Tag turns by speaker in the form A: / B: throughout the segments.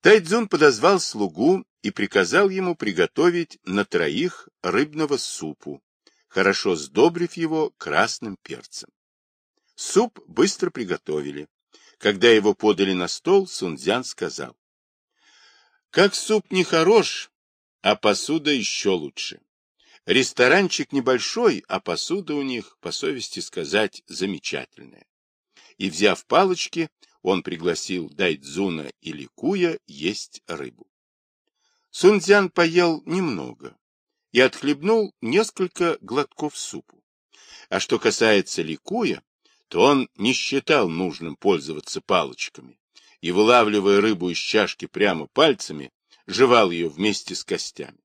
A: Тайдзун подозвал слугу и приказал ему приготовить на троих рыбного супу, хорошо сдобрив его красным перцем. Суп быстро приготовили. Когда его подали на стол, Сунцзян сказал, «Как суп не хорош, а посуда еще лучше. Ресторанчик небольшой, а посуда у них, по совести сказать, замечательная». И, взяв палочки, он пригласил Дайдзуна и Ликуя есть рыбу. Сунцзян поел немного и отхлебнул несколько глотков супу. А что касается Ликуя, то он не считал нужным пользоваться палочками и, вылавливая рыбу из чашки прямо пальцами, жевал ее вместе с костями.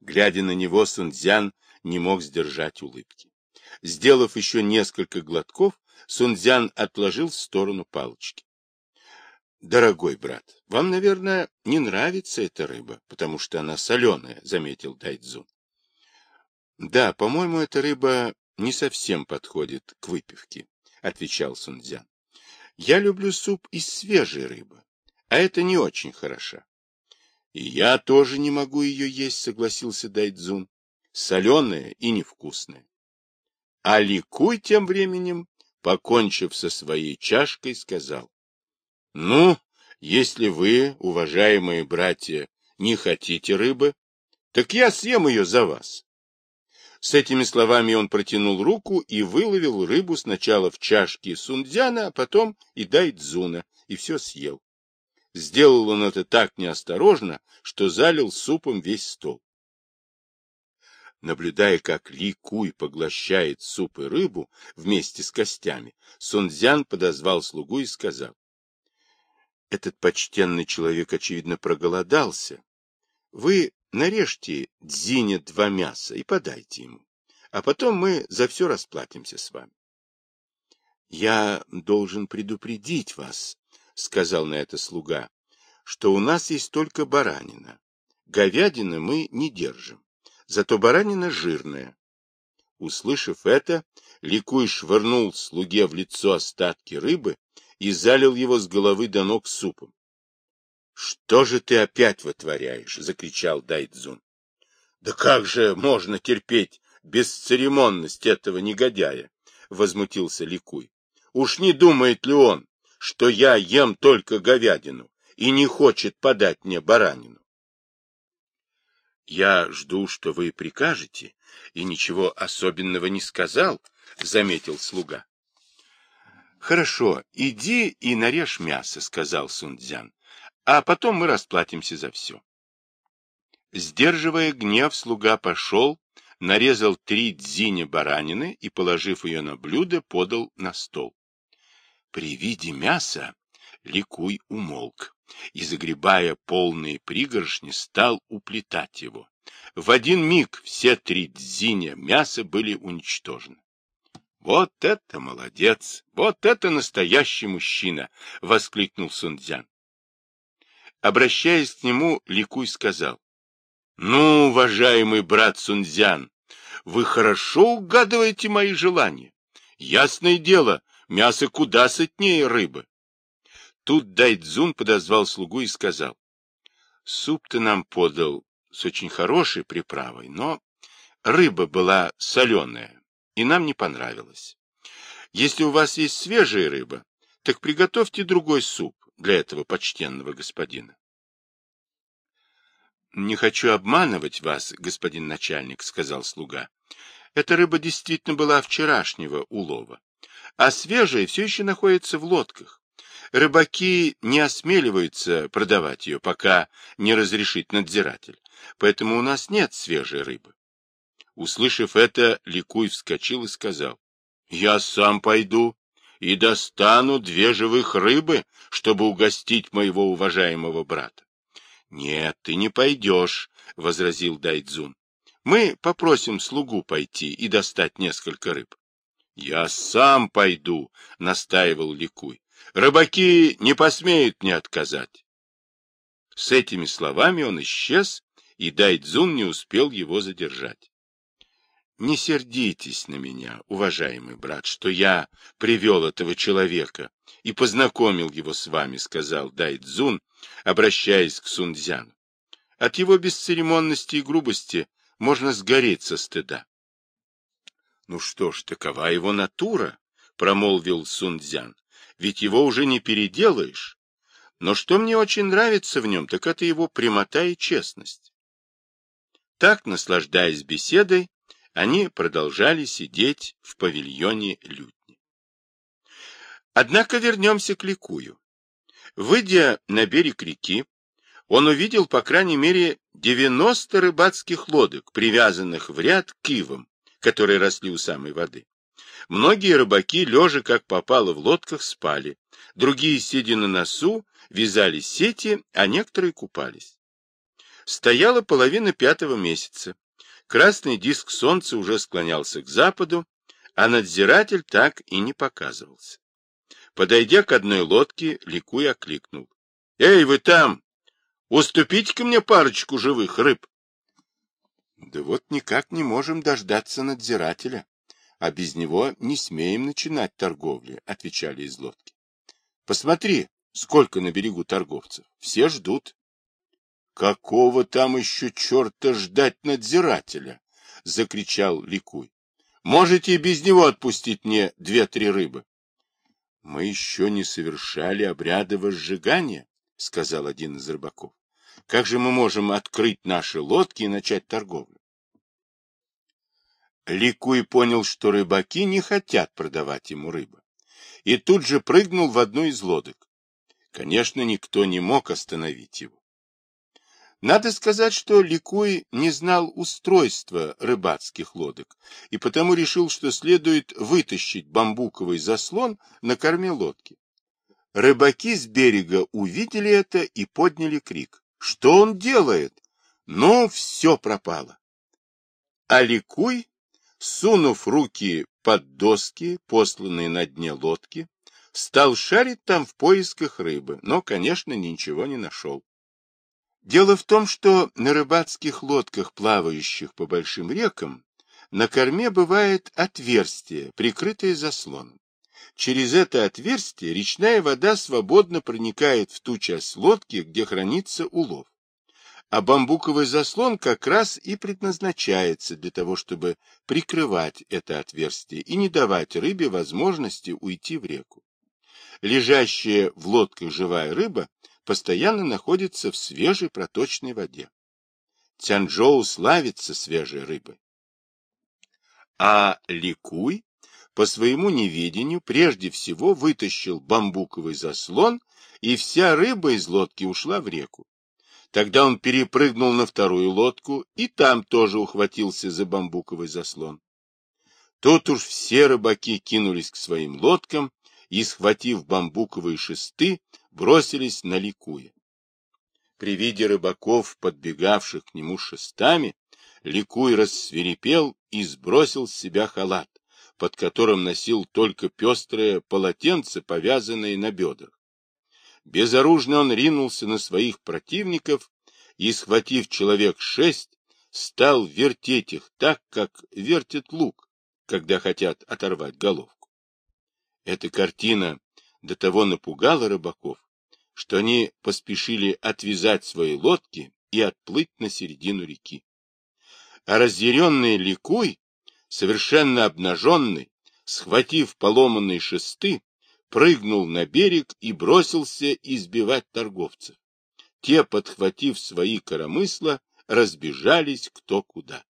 A: Глядя на него, Сунцзян не мог сдержать улыбки. Сделав еще несколько глотков, Сунцзян отложил в сторону палочки. Дорогой брат, вам, наверное, не нравится эта рыба, потому что она соленая, заметил Дайдзун. Да, по-моему, эта рыба не совсем подходит к выпивке, отвечал Сунцзян. Я люблю суп из свежей рыбы, а это не очень хорошо. И я тоже не могу ее есть, согласился Дайдзун. Соленая и невкусная. А Ликуй тем временем, покончив со своей чашкой, сказал. Ну, если вы, уважаемые братья, не хотите рыбы, так я съем ее за вас. С этими словами он протянул руку и выловил рыбу сначала в чашке Сундзяна, а потом и Дайдзуна, и все съел. Сделал он это так неосторожно, что залил супом весь стол. Наблюдая, как Ли Куй поглощает суп и рыбу вместе с костями, Сунцзян подозвал слугу и сказал, этот почтенный человек, очевидно, проголодался. Вы нарежьте дзине два мяса и подайте ему, а потом мы за все расплатимся с вами. — Я должен предупредить вас, — сказал на это слуга, — что у нас есть только баранина. Говядины мы не держим, зато баранина жирная. Услышав это, Ликуй швырнул слуге в лицо остатки рыбы и залил его с головы до ног супом. — Что же ты опять вытворяешь? — закричал Дайдзун. — Да как же можно терпеть бесцеремонность этого негодяя? — возмутился Ликуй. — Уж не думает ли он, что я ем только говядину и не хочет подать мне баранину? — Я жду, что вы прикажете, и ничего особенного не сказал, — заметил слуга. Хорошо, иди и нарежь мясо, сказал Сунцзян, а потом мы расплатимся за все. Сдерживая гнев, слуга пошел, нарезал три дзиня баранины и, положив ее на блюдо, подал на стол. При виде мяса Ликуй умолк и, загребая полные пригоршни, стал уплетать его. В один миг все три дзиня мяса были уничтожены. Вот это молодец! Вот это настоящий мужчина! — воскликнул Сунцзян. Обращаясь к нему, Ликуй сказал. — Ну, уважаемый брат Сунцзян, вы хорошо угадываете мои желания. Ясное дело, мясо куда сытнее рыбы. Тут Дайдзун подозвал слугу и сказал. — Суп ты нам подал с очень хорошей приправой, но рыба была соленая и нам не понравилось. Если у вас есть свежая рыба, так приготовьте другой суп для этого почтенного господина. «Не хочу обманывать вас, господин начальник», — сказал слуга. «Эта рыба действительно была вчерашнего улова, а свежая все еще находится в лодках. Рыбаки не осмеливаются продавать ее, пока не разрешит надзиратель, поэтому у нас нет свежей рыбы. Услышав это, Ликуй вскочил и сказал, «Я сам пойду и достану две живых рыбы, чтобы угостить моего уважаемого брата». «Нет, ты не пойдешь», — возразил Дайдзун. «Мы попросим слугу пойти и достать несколько рыб». «Я сам пойду», — настаивал Ликуй. «Рыбаки не посмеют мне отказать». С этими словами он исчез, и Дайдзун не успел его задержать. Не сердитесь на меня, уважаемый брат, что я привел этого человека и познакомил его с вами, сказал Дайдзун, обращаясь к Сунцзяну. От его бесцеремонности и грубости можно сгореть со стыда. — Ну что ж, такова его натура, — промолвил Сунцзян, — ведь его уже не переделаешь. Но что мне очень нравится в нем, так это его прямота и честность. Так, наслаждаясь беседой, они продолжали сидеть в павильоне лютни. Однако вернемся к Ликую. Выйдя на берег реки, он увидел, по крайней мере, 90 рыбацких лодок, привязанных в ряд к ивам, которые росли у самой воды. Многие рыбаки, лежа как попало в лодках, спали. Другие, сидя на носу, вязали сети, а некоторые купались. Стояла половина пятого месяца. Красный диск солнца уже склонялся к западу, а надзиратель так и не показывался. Подойдя к одной лодке, Ликуй окликнул. — Эй, вы там! Уступите-ка мне парочку живых рыб! — Да вот никак не можем дождаться надзирателя, а без него не смеем начинать торговли, — отвечали из лодки. — Посмотри, сколько на берегу торговцев. Все ждут. Какого там еще черта ждать надзирателя? — закричал Ликуй. — Можете и без него отпустить мне две-три рыбы. — Мы еще не совершали обряда возжигания, — сказал один из рыбаков. — Как же мы можем открыть наши лодки и начать торговлю? Ликуй понял, что рыбаки не хотят продавать ему рыбу, и тут же прыгнул в одну из лодок. Конечно, никто не мог остановить его. Надо сказать, что Ликуй не знал устройства рыбацких лодок, и потому решил, что следует вытащить бамбуковый заслон на корме лодки. Рыбаки с берега увидели это и подняли крик. Что он делает? Ну, все пропало. А Ликуй, сунув руки под доски, посланные на дне лодки, стал шарить там в поисках рыбы, но, конечно, ничего не нашел. Дело в том, что на рыбацких лодках, плавающих по большим рекам, на корме бывает отверстие, прикрытое заслоном. Через это отверстие речная вода свободно проникает в ту часть лодки, где хранится улов. А бамбуковый заслон как раз и предназначается для того, чтобы прикрывать это отверстие и не давать рыбе возможности уйти в реку. Лежащая в лодках живая рыба постоянно находится в свежей проточной воде. Цянчжоу славится свежей рыбой. А Ликуй по своему неведению прежде всего вытащил бамбуковый заслон, и вся рыба из лодки ушла в реку. Тогда он перепрыгнул на вторую лодку и там тоже ухватился за бамбуковый заслон. Тут уж все рыбаки кинулись к своим лодкам и, схватив бамбуковые шесты, бросились на ликуя. При виде рыбаков, подбегавших к нему шестами, ликуй рассверепел и сбросил с себя халат, под которым носил только пестрое полотенце, повязанное на бедрах. Безоружно он ринулся на своих противников и, схватив человек шесть, стал вертеть их так, как вертит лук, когда хотят оторвать головку. Эта картина до того напугала рыбаков, что они поспешили отвязать свои лодки и отплыть на середину реки. А разъяренный Ликуй, совершенно обнаженный, схватив поломанные шесты, прыгнул на берег и бросился избивать торговцев. Те, подхватив свои коромысла, разбежались кто куда.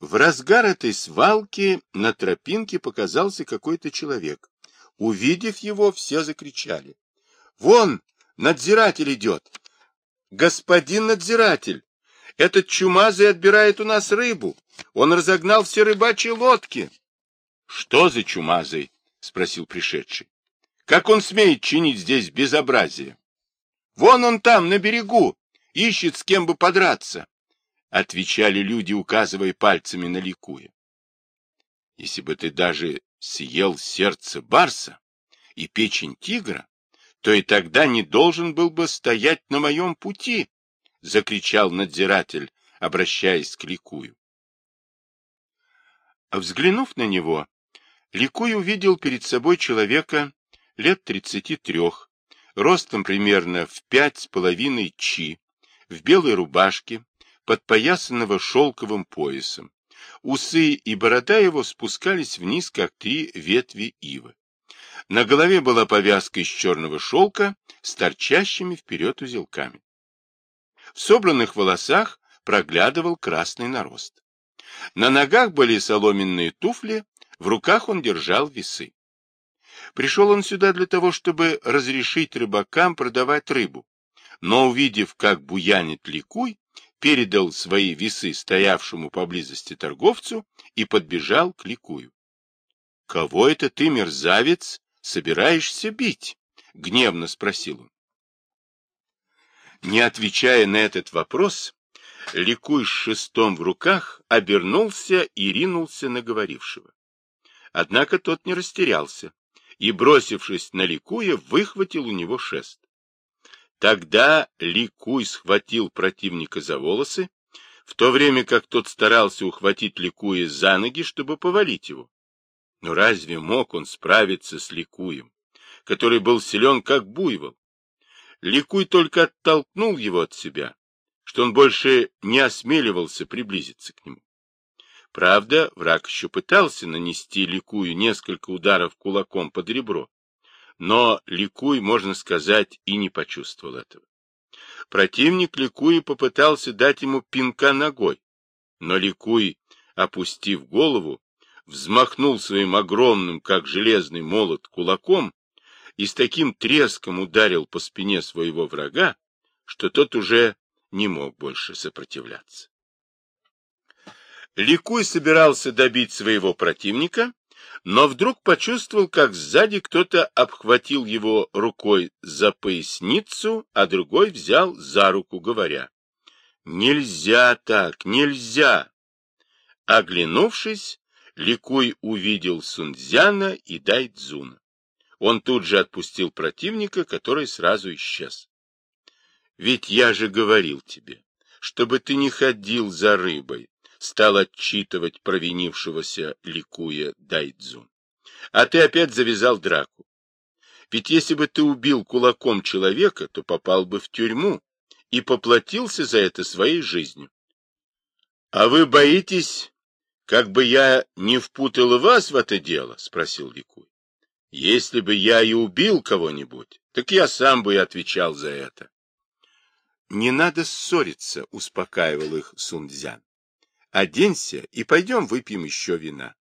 A: В разгар этой свалки на тропинке показался какой-то человек. Увидев его, все закричали. — Вон, надзиратель идет! Господин надзиратель! Этот чумазый отбирает у нас рыбу. Он разогнал все рыбачьи лодки. — Что за чумазый? — спросил пришедший. — Как он смеет чинить здесь безобразие? — Вон он там, на берегу, ищет с кем бы подраться. — отвечали люди, указывая пальцами на ликуя. — Если бы ты даже съел сердце барса и печень тигра, то и тогда не должен был бы стоять на моем пути, — закричал надзиратель, обращаясь к Ликую. Взглянув на него, Ликуй увидел перед собой человека лет тридцати трех, ростом примерно в пять с половиной чи, в белой рубашке, подпоясанного шелковым поясом. Усы и борода его спускались вниз, как три ветви ивы. На голове была повязка из черного шелка с торчащими вперед узелками. В собранных волосах проглядывал красный нарост. На ногах были соломенные туфли, в руках он держал весы. Пришел он сюда для того, чтобы разрешить рыбакам продавать рыбу, но, увидев, как буянит ликуй, передал свои весы стоявшему поблизости торговцу и подбежал к ликую. — Кого это ты, мерзавец, собираешься бить? — гневно спросил он. Не отвечая на этот вопрос, Ликуй с шестом в руках обернулся и ринулся на говорившего. Однако тот не растерялся и, бросившись на Ликуя, выхватил у него шест. Тогда Ликуй схватил противника за волосы, в то время как тот старался ухватить Ликуя за ноги, чтобы повалить его. Но разве мог он справиться с Ликуем, который был силен, как буйвол? Ликуй только оттолкнул его от себя, что он больше не осмеливался приблизиться к нему. Правда, враг еще пытался нанести Ликую несколько ударов кулаком под ребро, но Ликуй, можно сказать, и не почувствовал этого. Противник Ликуи попытался дать ему пинка ногой, но Ликуй, опустив голову, взмахнул своим огромным, как железный молот, кулаком и с таким треском ударил по спине своего врага, что тот уже не мог больше сопротивляться. Ликуй собирался добить своего противника, но вдруг почувствовал, как сзади кто-то обхватил его рукой за поясницу, а другой взял за руку, говоря, «Нельзя так, нельзя!» Оглянувшись, Ликуй увидел Сунцзяна и Дайцзуна. Он тут же отпустил противника, который сразу исчез. «Ведь я же говорил тебе, чтобы ты не ходил за рыбой, стал отчитывать провинившегося ликуя Дайдзун. А ты опять завязал драку. Ведь если бы ты убил кулаком человека, то попал бы в тюрьму и поплатился за это своей жизнью. — А вы боитесь, как бы я не впутал вас в это дело? — спросил Ликуй. — Если бы я и убил кого-нибудь, так я сам бы и отвечал за это. — Не надо ссориться, — успокаивал их Сунцзян. Оденься и пойдем выпьем еще вина.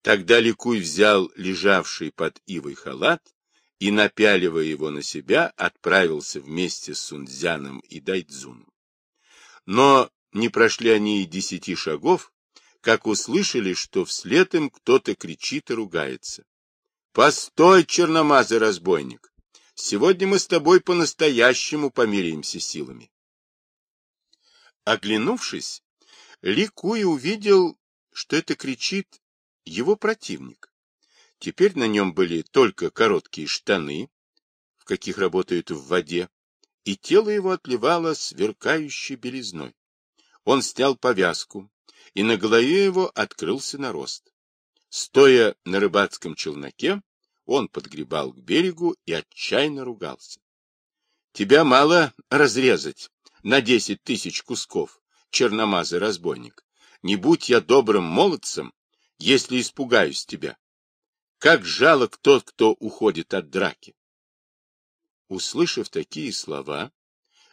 A: Тогда Ликуй взял лежавший под ивой халат и, напяливая его на себя, отправился вместе с Сунцзяном и Дайдзуном. Но не прошли они и десяти шагов, как услышали, что вслед им кто-то кричит и ругается. — Постой, черномазый разбойник! Сегодня мы с тобой по-настоящему помиряемся силами. Оглянувшись, Ликуя увидел, что это кричит его противник. Теперь на нем были только короткие штаны, в каких работают в воде, и тело его отливало сверкающей белизной. Он снял повязку, и на голове его открылся нарост. Стоя на рыбацком челноке, он подгребал к берегу и отчаянно ругался. — Тебя мало разрезать на десять тысяч кусков, черномазый разбойник, не будь я добрым молодцем, если испугаюсь тебя. Как жалок тот, кто уходит от драки. Услышав такие слова,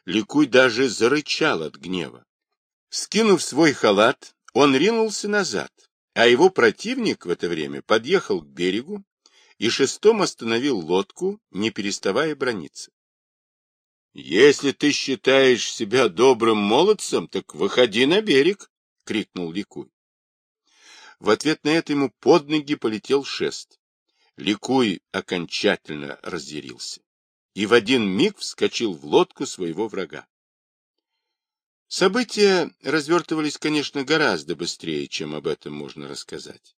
A: Ликуй даже зарычал от гнева. Скинув свой халат, он ринулся назад, а его противник в это время подъехал к берегу и шестом остановил лодку, не переставая брониться. «Если ты считаешь себя добрым молодцем, так выходи на берег!» — крикнул Ликуй. В ответ на это ему под ноги полетел шест. Ликуй окончательно разъярился и в один миг вскочил в лодку своего врага. События развертывались, конечно, гораздо быстрее, чем об этом можно рассказать.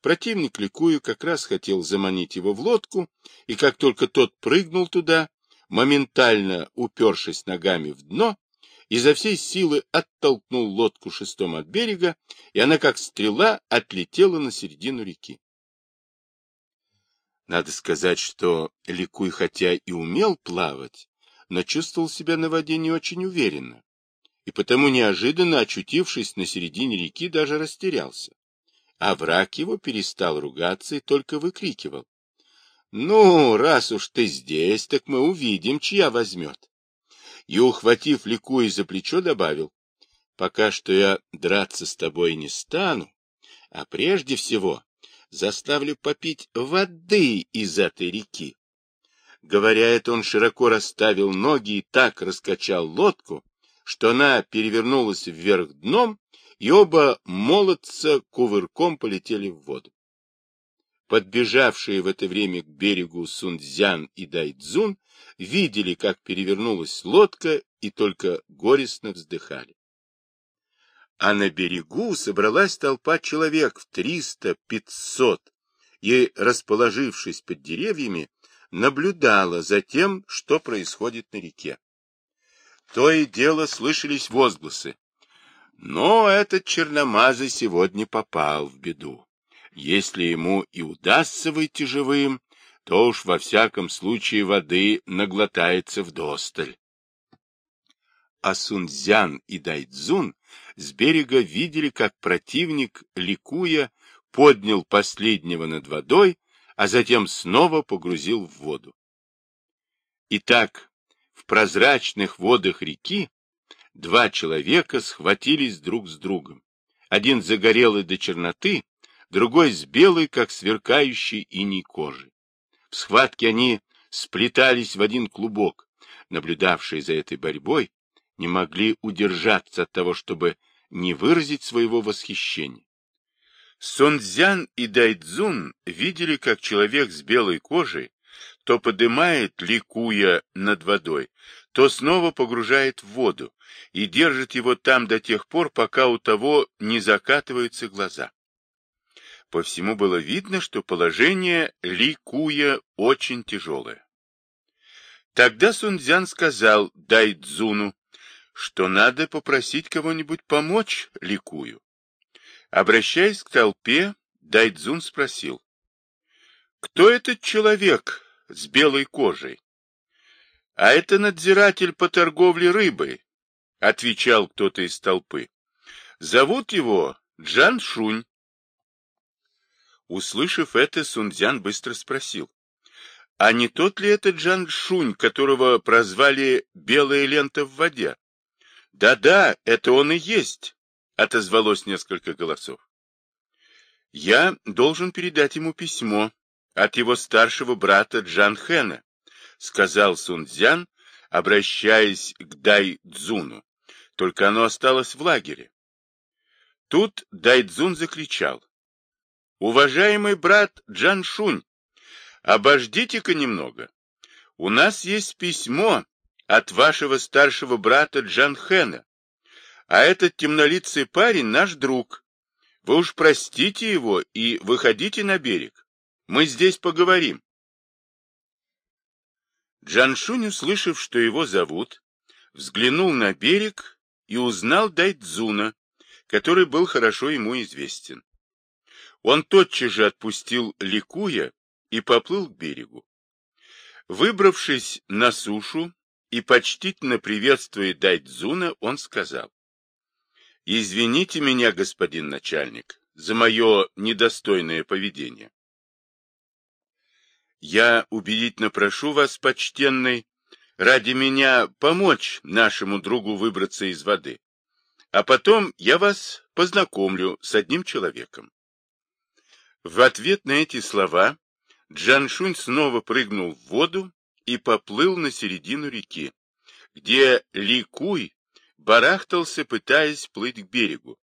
A: Противник Ликую как раз хотел заманить его в лодку, и как только тот прыгнул туда, моментально упершись ногами в дно, изо всей силы оттолкнул лодку шестом от берега, и она, как стрела, отлетела на середину реки. Надо сказать, что Ликуй хотя и умел плавать, но чувствовал себя на воде не очень уверенно, и потому неожиданно, очутившись на середине реки, даже растерялся. А враг его перестал ругаться и только выкрикивал. — Ну, раз уж ты здесь, так мы увидим, чья возьмет. И, ухватив Ликуя за плечо, добавил. — Пока что я драться с тобой не стану, а прежде всего заставлю попить воды из этой реки. Говоря это, он широко расставил ноги и так раскачал лодку, что она перевернулась вверх дном, и оба молодца кувырком полетели в воду. Подбежавшие в это время к берегу Сунцзян и Дайцзун видели, как перевернулась лодка, и только горестно вздыхали а на берегу собралась толпа человек в триста-пятьсот и, расположившись под деревьями, наблюдала за тем, что происходит на реке. То и дело слышались возгласы. Но этот черномазый сегодня попал в беду. Если ему и удастся выйти живым, то уж во всяком случае воды наглотается вдосталь а Сунцзян и Дайцзун с берега видели, как противник, ликуя, поднял последнего над водой, а затем снова погрузил в воду. Итак, в прозрачных водах реки два человека схватились друг с другом. Один загорелый до черноты, другой с белой, как сверкающий иней кожи. В схватке они сплетались в один клубок. Наблюдавшие за этой борьбой, не могли удержаться от того, чтобы не выразить своего восхищения. Сунцзян и Дайцзун видели, как человек с белой кожей то подымает, ликуя над водой, то снова погружает в воду и держит его там до тех пор, пока у того не закатываются глаза. По всему было видно, что положение ликуя очень тяжелое. Тогда Сунцзян сказал Дайцзуну, что надо попросить кого-нибудь помочь Ликую. Обращаясь к толпе, Дайдзун спросил, «Кто этот человек с белой кожей?» «А это надзиратель по торговле рыбой», — отвечал кто-то из толпы. «Зовут его Джан Шунь». Услышав это, Сунцзян быстро спросил, «А не тот ли это Джан Шунь, которого прозвали «белая лента в воде»?» Да-да, это он и есть, отозвалось несколько голосов. Я должен передать ему письмо от его старшего брата Джан Хэна, сказал Сунцзян, обращаясь к Дайцзуну. Только оно осталось в лагере. Тут Дайцзун закричал. Уважаемый брат Джан Шунь, обождите-ка немного. У нас есть письмо от вашего старшего брата Джанхена. А этот темнолицый парень наш друг. Вы уж простите его и выходите на берег. Мы здесь поговорим. Джаншунь, услышав, что его зовут, взглянул на берег и узнал Дайдзуна, который был хорошо ему известен. Он тотчас же отпустил Ликуя и поплыл к берегу. Выбравшись на сушу, и, почтительно приветствуя Дайдзуна, он сказал, «Извините меня, господин начальник, за мое недостойное поведение. Я убедительно прошу вас, почтенный, ради меня помочь нашему другу выбраться из воды, а потом я вас познакомлю с одним человеком». В ответ на эти слова Джаншунь снова прыгнул в воду и поплыл на середину реки, где Ликуй барахтался, пытаясь плыть к берегу.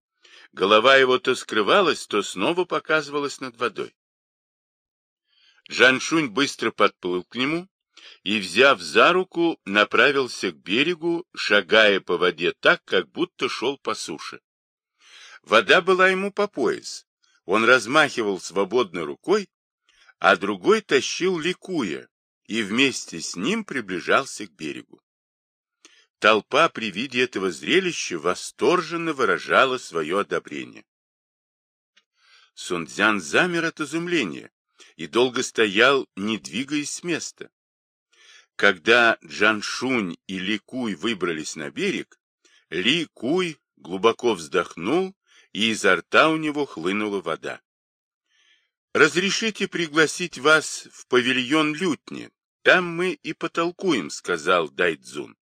A: Голова его то скрывалась, то снова показывалась над водой. Жаншунь быстро подплыл к нему и, взяв за руку, направился к берегу, шагая по воде так, как будто шел по суше. Вода была ему по пояс. Он размахивал свободной рукой, а другой тащил ликуя, и вместе с ним приближался к берегу. толпа при виде этого зрелища восторженно выражала свое одобрение. Сунцзян замер от изумления и долго стоял, не двигаясь с места. Когда Джаншунь и Ли Куй выбрались на берег, Ли Куй глубоко вздохнул, и изо рта у него хлынула вода. «Разрешите пригласить вас в павильон лютни, там мы и потолкуем», — сказал Дайдзун.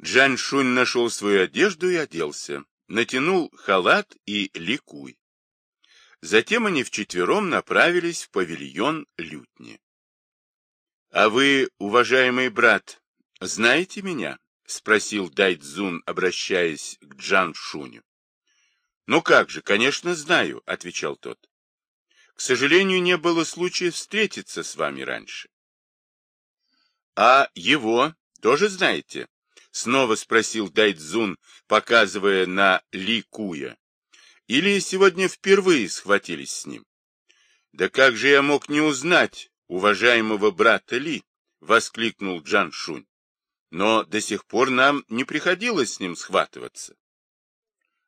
A: Джаншунь нашел свою одежду и оделся, натянул халат и ликуй. Затем они вчетвером направились в павильон лютни. — А вы, уважаемый брат, знаете меня? — спросил Дайдзун, обращаясь к Джан Шуню. — Ну как же, конечно, знаю, — отвечал тот. — К сожалению, не было случая встретиться с вами раньше. — А его тоже знаете? — снова спросил Дайдзун, показывая на Ли Куя. Или сегодня впервые схватились с ним? Да как же я мог не узнать уважаемого брата Ли? Воскликнул Джан Шунь. Но до сих пор нам не приходилось с ним схватываться.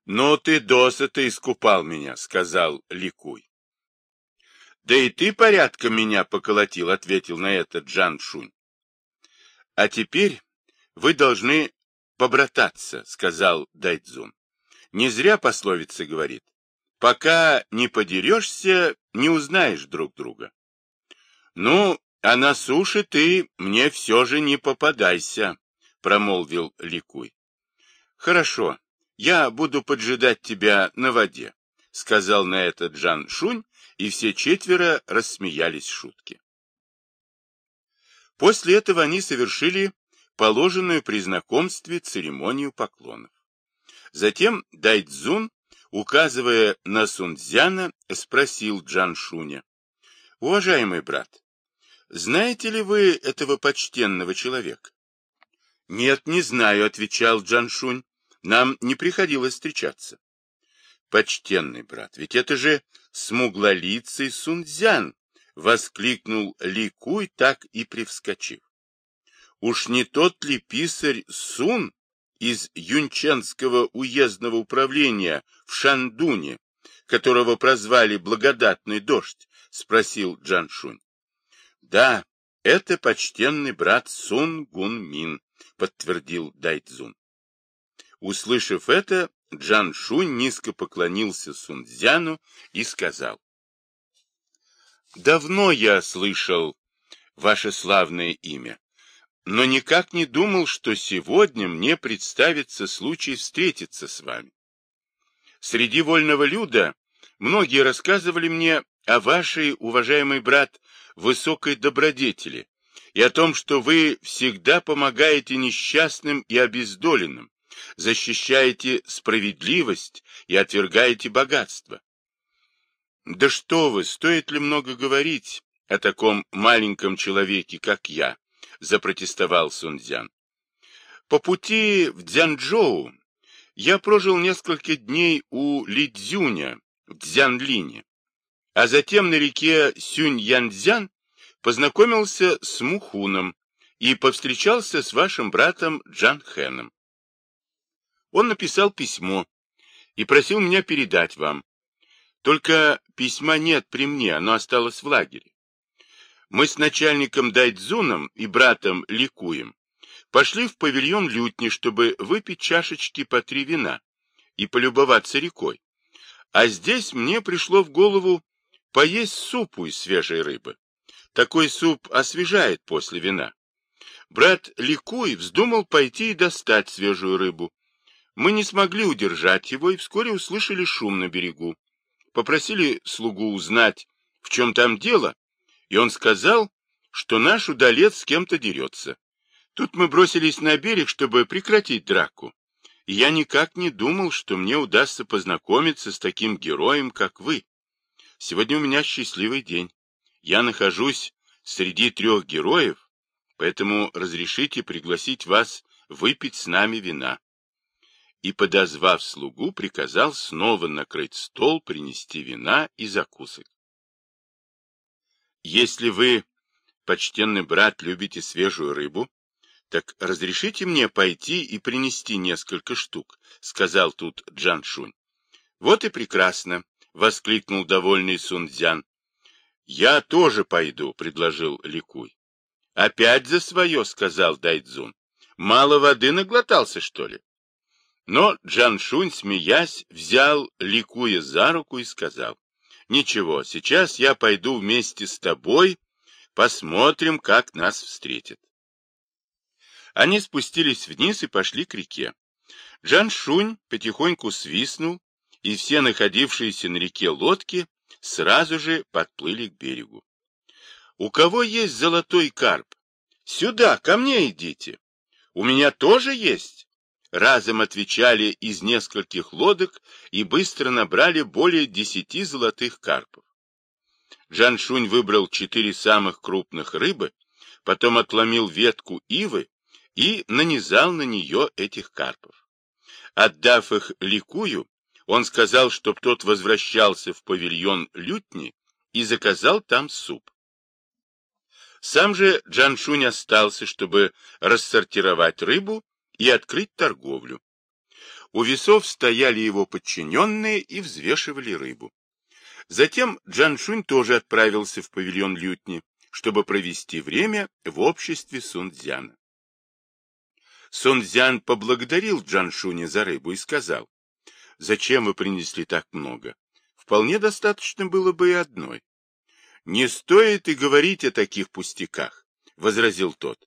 A: Но ты досыта искупал меня, сказал Ликуй. Да и ты порядком меня поколотил, ответил на это Джан Шунь. А теперь вы должны побрататься, сказал Дайдзун. Не зря пословица говорит, пока не подерешься, не узнаешь друг друга. Ну, а на суше ты мне все же не попадайся, промолвил Ликуй. Хорошо, я буду поджидать тебя на воде, сказал на это Джан Шунь, и все четверо рассмеялись шутки. После этого они совершили положенную при знакомстве церемонию поклонов. Затем Дайцзун, указывая на Сунцзяна, спросил Джан Шуня. — Уважаемый брат, знаете ли вы этого почтенного человека? — Нет, не знаю, — отвечал Джан Шунь. — Нам не приходилось встречаться. — Почтенный брат, ведь это же смуглолицый Сунцзян! — воскликнул Ли Куй, так и привскочив. — Уж не тот ли писарь Сун, из Юнченского уездного управления в Шандуне, которого прозвали «Благодатный дождь», — спросил Джаншунь. — Да, это почтенный брат Сун Гун Мин, — подтвердил Дайцзун. Услышав это, Джан Шунь низко поклонился Сунцзяну и сказал. — Давно я слышал ваше славное имя но никак не думал, что сегодня мне представится случай встретиться с вами. Среди вольного люда многие рассказывали мне о вашей, уважаемый брат, высокой добродетели и о том, что вы всегда помогаете несчастным и обездоленным, защищаете справедливость и отвергаете богатство. Да что вы, стоит ли много говорить о таком маленьком человеке, как я? — запротестовал Сунцзян. По пути в Дзянчжоу я прожил несколько дней у Лидзюня в Дзянлине, а затем на реке Сюнь-Янцзян познакомился с Мухуном и повстречался с вашим братом Джан Хэном. Он написал письмо и просил меня передать вам. Только письма нет при мне, оно осталось в лагере. Мы с начальником Дайдзуном и братом Ликуем пошли в павильон лютни, чтобы выпить чашечки по три вина и полюбоваться рекой. А здесь мне пришло в голову поесть супу из свежей рыбы. Такой суп освежает после вина. Брат Ликуй вздумал пойти и достать свежую рыбу. Мы не смогли удержать его и вскоре услышали шум на берегу. Попросили слугу узнать, в чем там дело, и он сказал, что наш удалец с кем-то дерется. Тут мы бросились на берег, чтобы прекратить драку. И я никак не думал, что мне удастся познакомиться с таким героем, как вы. Сегодня у меня счастливый день. Я нахожусь среди трех героев, поэтому разрешите пригласить вас выпить с нами вина. И, подозвав слугу, приказал снова накрыть стол, принести вина и закусок. Если вы, почтенный брат, любите свежую рыбу, Так разрешите мне пойти и принести несколько штук, сказал тут Джан Шунь. Вот и прекрасно, воскликнул довольный Сунцзян. Я тоже пойду, предложил Ликуй. Опять за свое, сказал Дайдзун. Мало воды наглотался, что ли? Но Джан Шунь, смеясь, взял Ликуя за руку и сказал. Ничего, сейчас я пойду вместе с тобой, посмотрим, как нас встретят. Они спустились вниз и пошли к реке. Джан Шунь потихоньку свистнул, и все находившиеся на реке лодки сразу же подплыли к берегу. «У кого есть золотой карп? Сюда, ко мне идите. У меня тоже есть!» Разом отвечали из нескольких лодок и быстро набрали более десяти золотых карпов. Джаншунь выбрал четыре самых крупных рыбы, потом отломил ветку ивы и нанизал на нее этих карпов. Отдав их ликую, он сказал, чтоб тот возвращался в павильон лютни и заказал там суп. Сам же Джаншунь остался, чтобы рассортировать рыбу и открыть торговлю. У весов стояли его подчиненные и взвешивали рыбу. Затем Джаншунь тоже отправился в павильон лютни, чтобы провести время в обществе Сунцзяна. Сунцзян поблагодарил Джаншуня за рыбу и сказал, «Зачем вы принесли так много? Вполне достаточно было бы и одной». «Не стоит и говорить о таких пустяках», — возразил тот.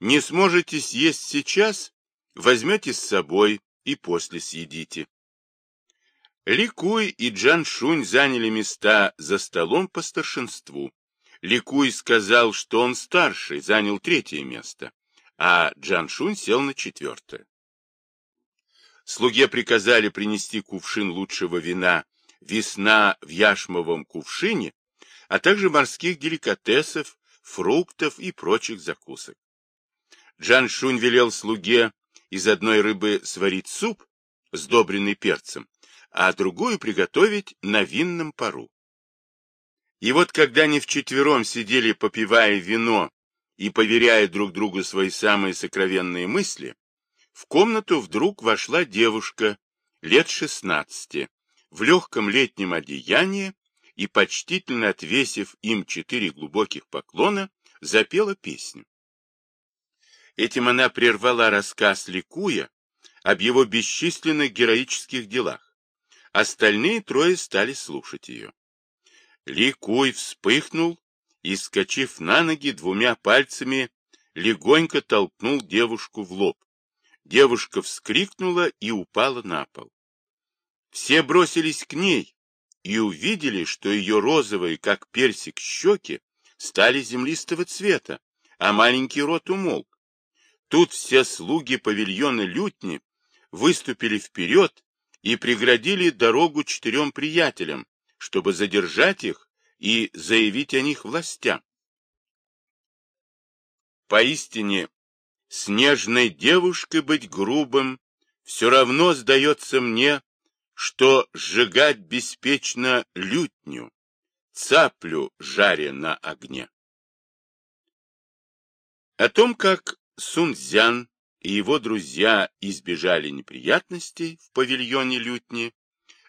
A: «Не сможете съесть сейчас, возьмете с собой и после съедите». Ликуй и Джан Шунь заняли места за столом по старшинству. Ликуй сказал, что он старший, занял третье место, а Джан Шунь сел на четвертое. Слуге приказали принести кувшин лучшего вина «Весна в яшмовом кувшине», а также морских деликатесов, фруктов и прочих закусок. Джан Шунь велел слуге из одной рыбы сварить суп, сдобренный перцем, а другую приготовить на винном пару. И вот когда они вчетвером сидели, попивая вино и поверяя друг другу свои самые сокровенные мысли, в комнату вдруг вошла девушка лет шестнадцати, в легком летнем одеянии и, почтительно отвесив им четыре глубоких поклона, запела песню. Этим она прервала рассказ Ликуя об его бесчисленных героических делах. Остальные трое стали слушать ее. Ликуй вспыхнул и, скачив на ноги двумя пальцами, легонько толкнул девушку в лоб. Девушка вскрикнула и упала на пол. Все бросились к ней и увидели, что ее розовые, как персик, щеки стали землистого цвета, а маленький рот умолк. Тут все слуги павильона лютни выступили вперед и преградили дорогу четырем приятелям, чтобы задержать их и заявить о них властям. Поистине, снежной девушкой быть грубым все равно сдается мне, что сжигать беспечно лютню, цаплю жаря на огне. О том, как Сунцзян и его друзья избежали неприятностей в павильоне лютни,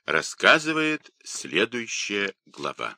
A: рассказывает следующая глава.